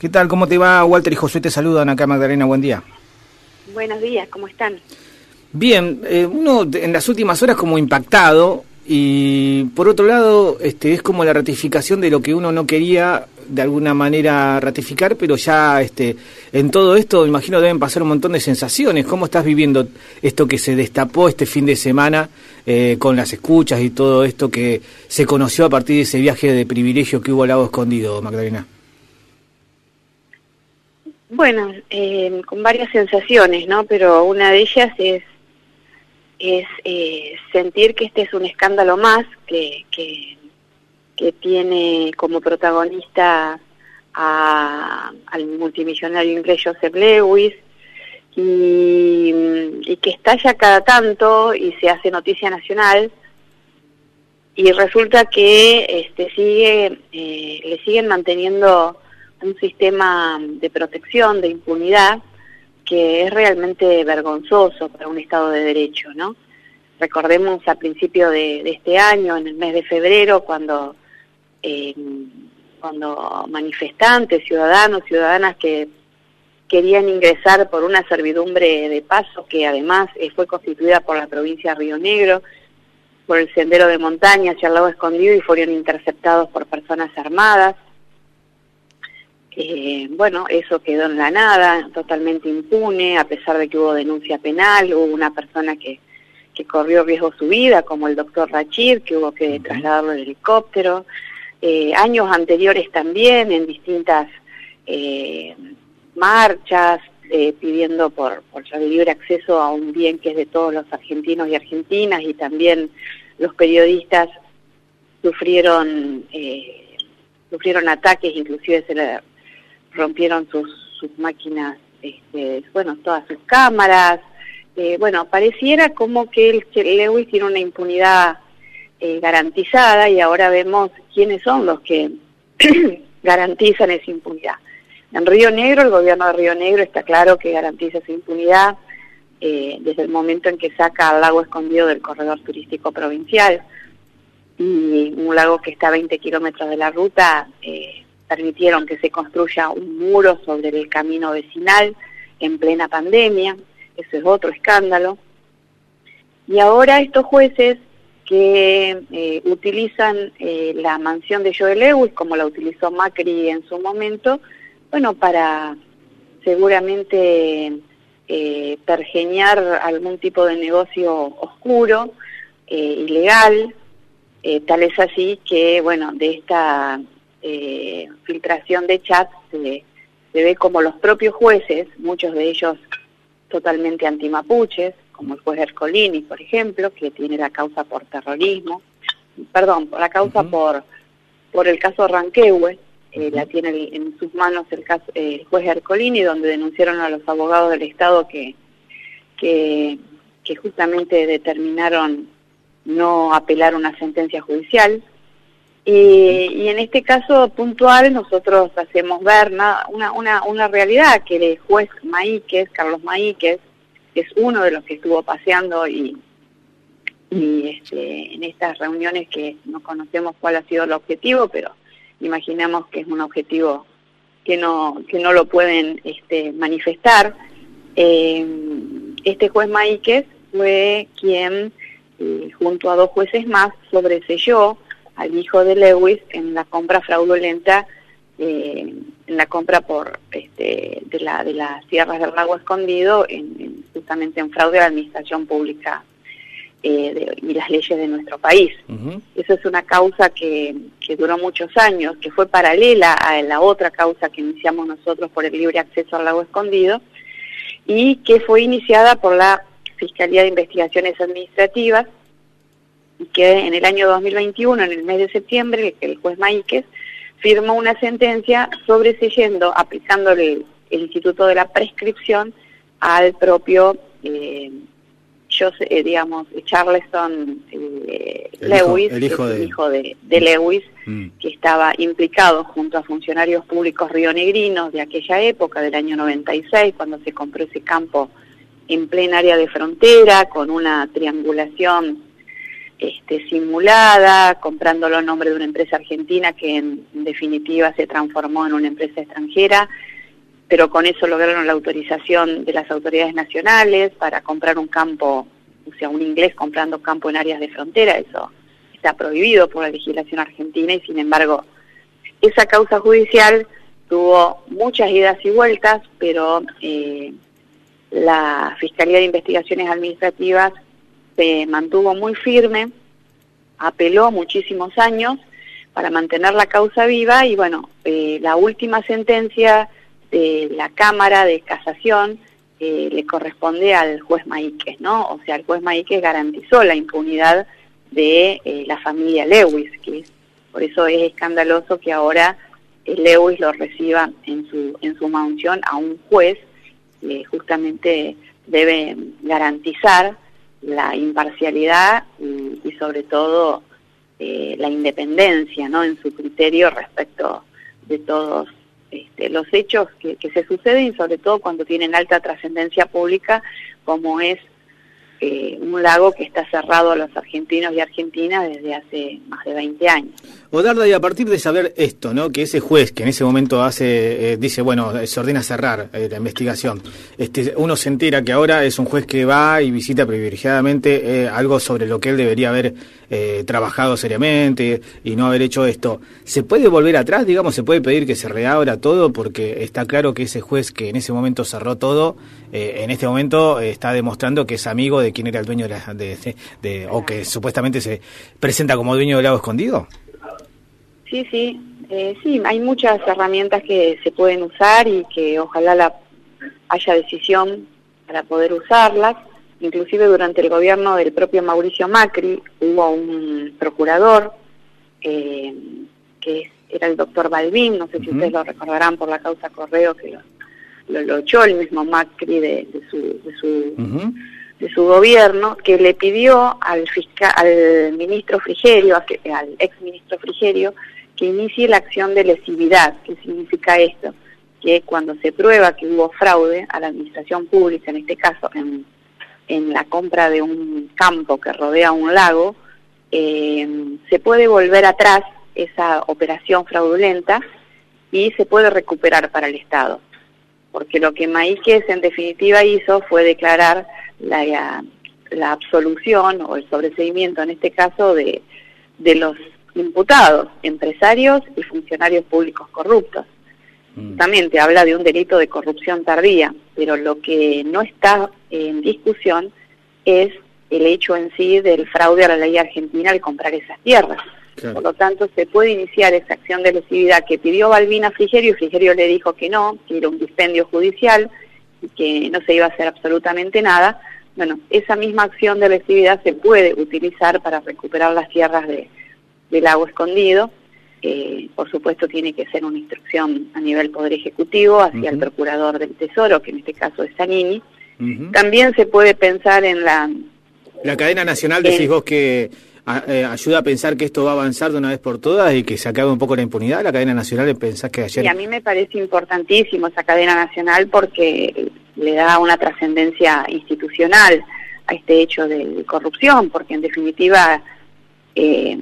¿Qué tal? ¿Cómo te va? Walter y Josué te saludan acá, Magdalena. Buen día. Buenos días, ¿cómo están? Bien, eh, uno en las últimas horas como impactado y por otro lado este, es como la ratificación de lo que uno no quería de alguna manera ratificar, pero ya este, en todo esto imagino deben pasar un montón de sensaciones. ¿Cómo estás viviendo esto que se destapó este fin de semana eh, con las escuchas y todo esto que se conoció a partir de ese viaje de privilegio que hubo al lado escondido, Magdalena? Bueno, eh, con varias sensaciones, ¿no? Pero una de ellas es eh, sentir que este es un escándalo más que, que, tiene como protagonista al multimillonario inglés Joseph Lewis y, y, que estalla cada tanto y se hace noticia nacional y resulta que este sigue eh, le siguen manteniendo un sistema de protección de impunidad que es realmente vergonzoso para un Estado de Derecho, ¿no? Recordemos a principio de, este año, en el mes de febrero, cuando, eh, cuando manifestantes, ciudadanos, ciudadanas que querían ingresar por una servidumbre de paso que además eh, fue constituida por la provincia de Río Negro, por el sendero de montaña hacia el lago escondido y fueron interceptados por personas armadas. Eh, bueno, eso quedó en la nada, totalmente impune, a pesar de que hubo denuncia penal, hubo una persona que, que corrió riesgo su vida, como el doctor Rachir, que hubo que trasladarlo en helicóptero. Eh, años anteriores también, en distintas eh, marchas, eh, pidiendo por, por el libre acceso a un bien que es de todos los argentinos y argentinas, y también los periodistas sufrieron, eh, sufrieron ataques, inclusive se le rompieron sus, sus máquinas, este, bueno, todas sus cámaras. Eh, bueno, pareciera como que el Lewis tiene una impunidad eh, garantizada y ahora vemos quiénes son los que garantizan esa impunidad. En Río Negro, el gobierno de Río Negro está claro que garantiza esa impunidad eh, desde el momento en que saca al lago escondido del corredor turístico provincial y un lago que está a 20 kilómetros de la ruta eh, permitieron que se construya un muro sobre el camino vecinal en plena pandemia, eso es otro escándalo. Y ahora estos jueces que eh, utilizan eh, la mansión de Joel Lewis, como la utilizó Macri en su momento, bueno, para seguramente eh, pergeñar algún tipo de negocio oscuro, ilegal, tal es así que, bueno, de esta eh, filtración de chats se, ve como los propios jueces, muchos de ellos totalmente antimapuches, como el juez Ercolini, por ejemplo, que tiene la causa por terrorismo, perdón, por la causa por por el caso Ranquehue, eh, la tiene en sus manos el, caso, el juez Ercolini, donde denunciaron a los abogados del Estado que, que, que justamente determinaron no apelar una sentencia judicial, y, en este caso puntual nosotros hacemos ver una, una, una realidad que el juez Maíquez, Carlos Maíquez, que es uno de los que estuvo paseando y, y este, en estas reuniones que no conocemos cuál ha sido el objetivo, pero imaginamos que es un objetivo que no, que no lo pueden este, manifestar. Eh, este juez Maíquez fue quien, eh, junto a dos jueces más, sobreselló al hijo de Lewis en la compra fraudulenta, eh, en la compra por este, de, la, de las tierras del lago escondido, en, justamente en fraude a la administración pública eh, y las leyes de nuestro país. Eso es una causa que, que duró muchos años, que fue paralela a la otra causa que iniciamos nosotros por el libre acceso al lago escondido y que fue iniciada por la Fiscalía de Investigaciones Administrativas y que en el año 2021, en el mes de septiembre, el juez Maíquez firmó una sentencia sobreseyendo, aplicándole el Instituto de la Prescripción al propio, eh, yo, eh, digamos, Charleston eh, Lewis, el hijo, de, Lewis, mm. que estaba implicado junto a funcionarios públicos rionegrinos de aquella época, del año 96, cuando se compró ese campo en plena área de frontera, con una triangulación este, simulada, comprándolo a nombre de una empresa argentina que en, definitiva se transformó en una empresa extranjera, pero con eso lograron la autorización de las autoridades nacionales para comprar un campo, o sea, un inglés comprando campo en áreas de frontera, eso está prohibido por la legislación argentina y sin embargo esa causa judicial tuvo muchas idas y vueltas, pero eh, la Fiscalía de Investigaciones Administrativas se mantuvo muy firme, apeló muchísimos años para mantener la causa viva y bueno, eh, la última sentencia de la Cámara de Casación eh, le corresponde al juez Maíquez, ¿no? O sea, el juez Maíquez garantizó la impunidad de eh, la familia Lewis, que por eso es escandaloso que ahora Lewis lo reciba en su, en su mansión a un juez que justamente debe garantizar la imparcialidad y, sobre todo eh, la independencia ¿no? en su criterio respecto de todos este, los hechos que, que, se suceden y sobre todo cuando tienen alta trascendencia pública como es eh, un lago que está cerrado a los argentinos y argentinas desde hace más de 20 años. Odarda, y a partir de saber esto, ¿no? que ese juez que en ese momento hace, eh, dice, bueno, se ordena cerrar eh, la investigación, este, uno se entera que ahora es un juez que va y visita privilegiadamente algo sobre lo que él debería haber trabajado seriamente y no haber hecho esto. ¿Se puede volver atrás, digamos, se puede pedir que se reabra todo? Porque está claro que ese juez que en ese momento cerró todo, en este momento está demostrando que es amigo de quién era el dueño de, la, de, o que supuestamente se presenta como dueño del lago escondido? Sí, sí, eh, sí, hay muchas herramientas que se pueden usar y que ojalá la, haya decisión para poder usarlas. Inclusive durante el gobierno del propio Mauricio Macri hubo un procurador eh, que era el doctor Balbín, no sé si ustedes lo recordarán por la causa Correo que lo, lo, echó el mismo Macri de, su, de su de su gobierno que le pidió al, fiscal, al ministro Frigerio, al ex ministro Frigerio, que inicie la acción de lesividad. ¿Qué significa esto? Que cuando se prueba que hubo fraude a la administración pública, en este caso en, en la compra de un campo que rodea un lago, eh, se puede volver atrás esa operación fraudulenta y se puede recuperar para el Estado. Porque lo que Maíquez en definitiva hizo fue declarar la, la absolución o el sobreseimiento en este caso de, de los imputados, empresarios y funcionarios públicos corruptos. Mm. También te habla de un delito de corrupción tardía, pero lo que no está en discusión es el hecho en sí del fraude a la ley argentina al comprar esas tierras. Por lo tanto, se puede iniciar esa acción de lesividad que pidió Balbina Frigerio y Frigerio le dijo que no, que era un dispendio judicial que no se iba a hacer absolutamente nada. Bueno, esa misma acción de lesividad se puede utilizar para recuperar las tierras de, del lago escondido. Eh, por supuesto, tiene que ser una instrucción a nivel Poder Ejecutivo hacia el Procurador del Tesoro, que en este caso es Zanini. También se puede pensar en la... La cadena nacional, decís vos que eh, ayuda a pensar que esto va a avanzar de una vez por todas y que se acabe un poco la impunidad, la cadena nacional, pensás que ayer... Y a mí me parece importantísimo esa cadena nacional porque le da una trascendencia institucional a este hecho de corrupción, porque en definitiva eh,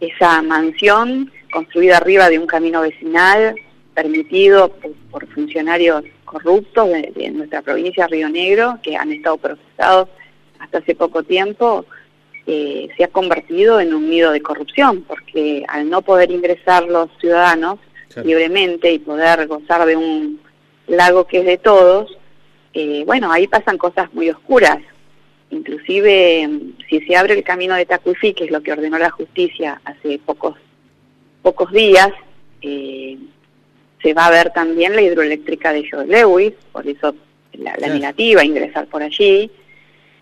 esa mansión construida arriba de un camino vecinal permitido por, funcionarios corruptos de, nuestra provincia Río Negro que han estado procesados hasta hace poco tiempo eh, se ha convertido en un nido de corrupción porque al no poder ingresar los ciudadanos libremente y poder gozar de un lago que es de todos, eh, bueno, ahí pasan cosas muy oscuras. Inclusive, si se abre el camino de Tacuifí, que es lo que ordenó la justicia hace pocos, pocos días, eh, se va a ver también la hidroeléctrica de Joe Lewis, por eso la, negativa a ingresar por allí.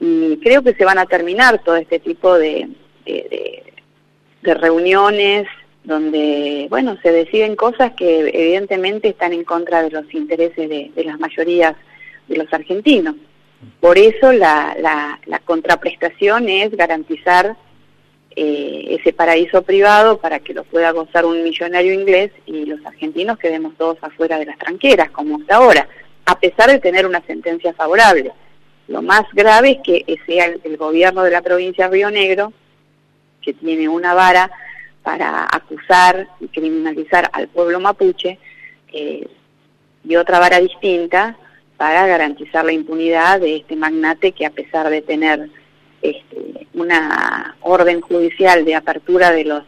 Y creo que se van a terminar todo este tipo de, de, reuniones donde, bueno, se deciden cosas que evidentemente están en contra de los intereses de, las mayorías de los argentinos. Por eso la, la, contraprestación es garantizar eh, ese paraíso privado para que lo pueda gozar un millonario inglés y los argentinos quedemos todos afuera de las tranqueras, como hasta ahora, a pesar de tener una sentencia favorable. Lo más grave es que sea el, gobierno de la provincia de Río Negro, que tiene una vara para acusar y criminalizar al pueblo mapuche, eh, y otra vara distinta para garantizar la impunidad de este magnate que a pesar de tener este, una orden judicial de apertura de los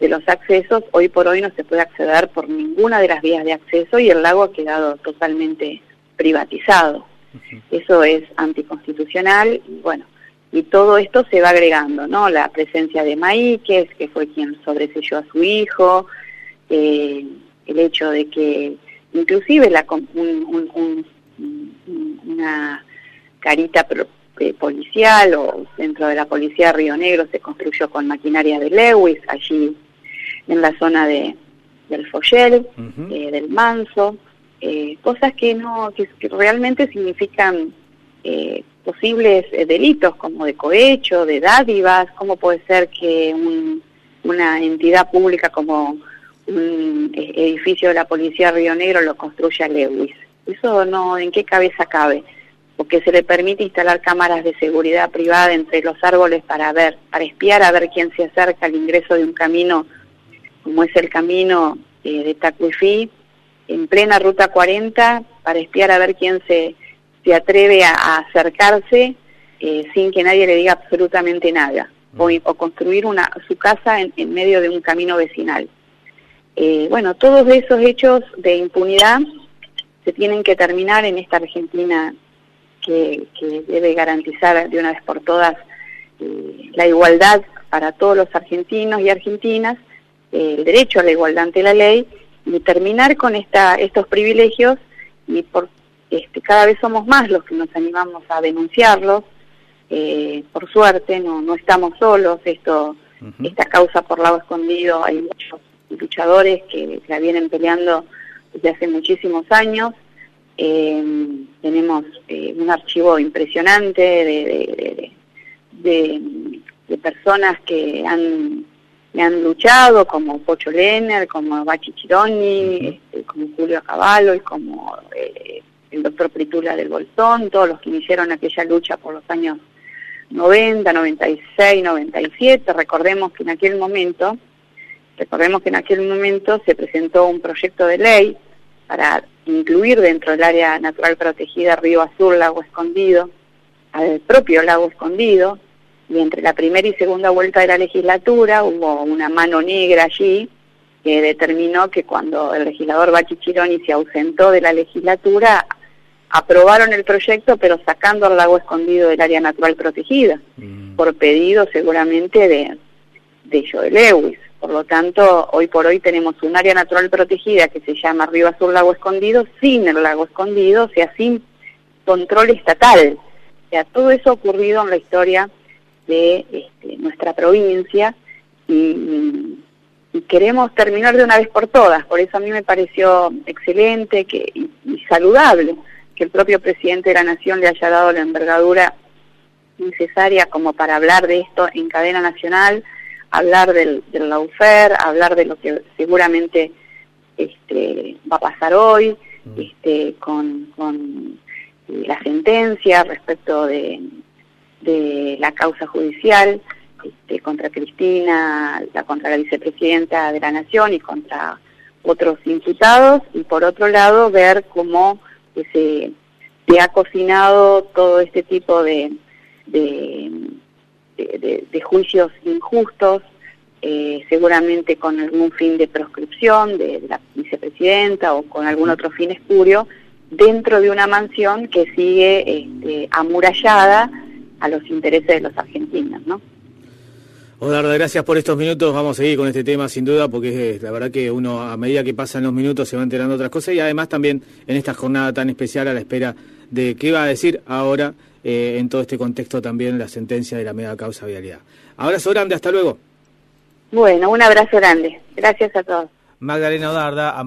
de los accesos, hoy por hoy no se puede acceder por ninguna de las vías de acceso y el lago ha quedado totalmente privatizado. Eso es anticonstitucional y bueno, y todo esto se va agregando, ¿no? La presencia de Maíquez, que fue quien sobreselló a su hijo, eh, el hecho de que inclusive la, una carita eh, policial o dentro de la policía de Río Negro se construyó con maquinaria de Lewis, allí en la zona de, del Follel, eh, del Manso, eh, cosas que no que, realmente significan eh, posibles delitos como de cohecho, de dádivas, cómo puede ser que una entidad pública como un edificio de la policía de Río Negro lo construya Lewis. Eso no, ¿en qué cabeza cabe? Porque se le permite instalar cámaras de seguridad privada entre los árboles para ver, para espiar a ver quién se acerca al ingreso de un camino como es el camino eh, de Tacuifí, en plena ruta 40, para espiar a ver quién se, se atreve a, acercarse eh, sin que nadie le diga absolutamente nada, o, mm. construir una, su casa en, medio de un camino vecinal. Eh, bueno, todos esos hechos de impunidad se tienen que terminar en esta Argentina que, que debe garantizar de una vez por todas la igualdad para todos los argentinos y argentinas el derecho a la igualdad ante la ley y terminar con esta, estos privilegios y por este, cada vez somos más los que nos animamos a denunciarlos. Eh, por suerte no, no estamos solos, esto, esta causa por lado escondido, hay muchos luchadores que la vienen peleando desde hace muchísimos años. Eh, tenemos eh, un archivo impresionante de, de, de personas que han me han luchado, como Pocho Lenner, como Bachi Chironi, este, como Julio Caballo y como eh, el doctor Pritula del Bolsón, todos los que iniciaron aquella lucha por los años 90, 96, 97. Recordemos que en aquel momento, recordemos que en aquel momento se presentó un proyecto de ley para incluir dentro del área natural protegida Río Azul, Lago Escondido, al propio Lago Escondido, y entre la primera y segunda vuelta de la legislatura hubo una mano negra allí que determinó que cuando el legislador Bachi Chironi se ausentó de la legislatura, aprobaron el proyecto pero sacando al lago escondido del área natural protegida, mm. por pedido seguramente de, de Joe Lewis. Por lo tanto, hoy por hoy tenemos un área natural protegida que se llama Río Azul Lago Escondido, sin el lago escondido, o sea, sin control estatal. O sea, todo eso ha ocurrido en la historia de este, nuestra provincia y, queremos terminar de una vez por todas. Por eso a mí me pareció excelente que, y, saludable que el propio presidente de la Nación le haya dado la envergadura necesaria como para hablar de esto en cadena nacional, hablar del, del laufer, hablar de lo que seguramente este, va a pasar hoy, mm. este, con, con la sentencia respecto de, de la causa judicial este, contra Cristina, la, contra la vicepresidenta de la Nación y contra otros imputados, y por otro lado ver cómo se, se ha cocinado todo este tipo de, de, de, juicios injustos, eh, seguramente con algún fin de proscripción de, la vicepresidenta o con algún otro fin espurio, dentro de una mansión que sigue este, amurallada a los intereses de los argentinos, ¿no? Odarda, gracias por estos minutos. Vamos a seguir con este tema sin duda, porque es, la verdad que uno a medida que pasan los minutos se va enterando otras cosas y además también en esta jornada tan especial a la espera de qué va a decir ahora eh, en todo este contexto también la sentencia de la mega causa vialidad. Abrazo grande, hasta luego. Bueno, un abrazo grande. Gracias a todos. Magdalena Odarda.